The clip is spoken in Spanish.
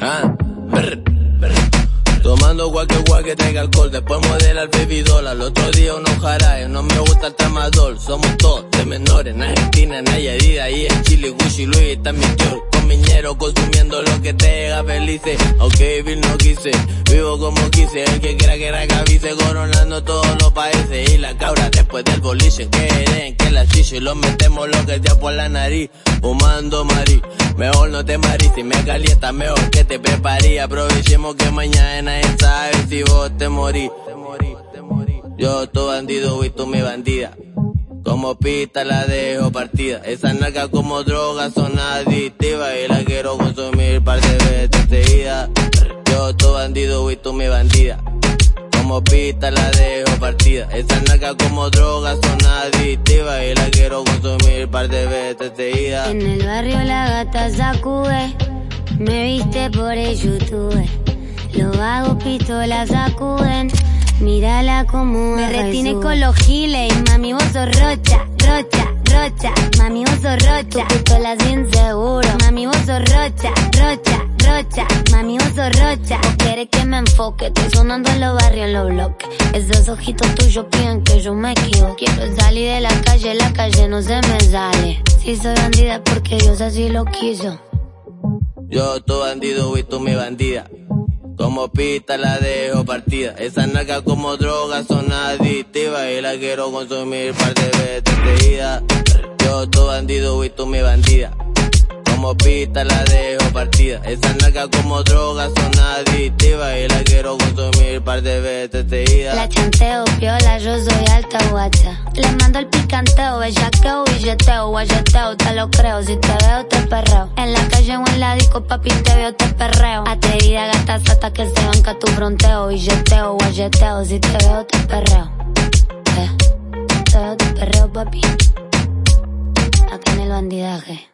Ah, Tomando cualquier guay que tenga alcohol, después modela el baby doll. Al otro día unos jaraes, no me gusta el tamadol. Somos todos de menores, en Argentina, en Ayadida, y en Chile, Gucci, está mi tío con miñero, consumiendo lo que te haga felices. Aunque vivir no quise, vivo como quise. El que quiera que la cabice, coronando todos los países. Y la cabra después del boliche, quieren que la chiche, lo metemos lo que sea por la nariz, fumando marí. Mejor no te marís, si me calienta mejor que te preparí. Aprovechemos que mañana nadie sabe si vos te morís. Yo tu bandido y tú mi bandida. Como pista la dejo partida. Esa narca como droga son adictivas y la quiero consumir par de veces seguida. Yo tu bandido y tú mi bandida. Como pista la dejo partida. Esa narca como droga son adictivas y la par de veces. En el barrio la gata sacude, me viste por el YouTube. Los vagos pistolas sacuden, mírala como Me retine con los giles, mami vos sos rocha, rocha, rocha, mami vos sos rocha. Tu pistola sin seguro, mami vos sos rocha, rocha, mami sos rocha. quieres que me enfoque, estoy sonando en los barrios, en los bloques. Esos ojitos tuyos piden que yo me equivoque. Quiero salir de la calle, la calle no se me sale. Si soy bandida porque Dios así lo quiso. Yo tu bandido y tú mi bandida. Como pista la dejo partida. Esa narca como droga son adictivas y la quiero consumir par de veces seguida. Yo tu bandido y tú mi bandida. Como pista la dejo partida. Esa narca como droga son adictivas y la quiero consumir par de veces seguida. La chanteo, piola, yo soy alta guacha. Le mando el picanteo, bellaqueo, billeteo, guayeteo, te lo creo. Si te veo, te perreo. En la calle o en la disco, papi, te veo, te perreo. Atrevida, gata, hasta que se banca tu fronteo. Billeteo, guayeteo, si te veo, te perreo. Eh, te veo, te perreo, papi. Acá en el bandidaje.